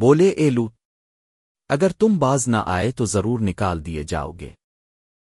بولے اے لو اگر تم باز نہ آئے تو ضرور نکال دیے جاؤ گے۔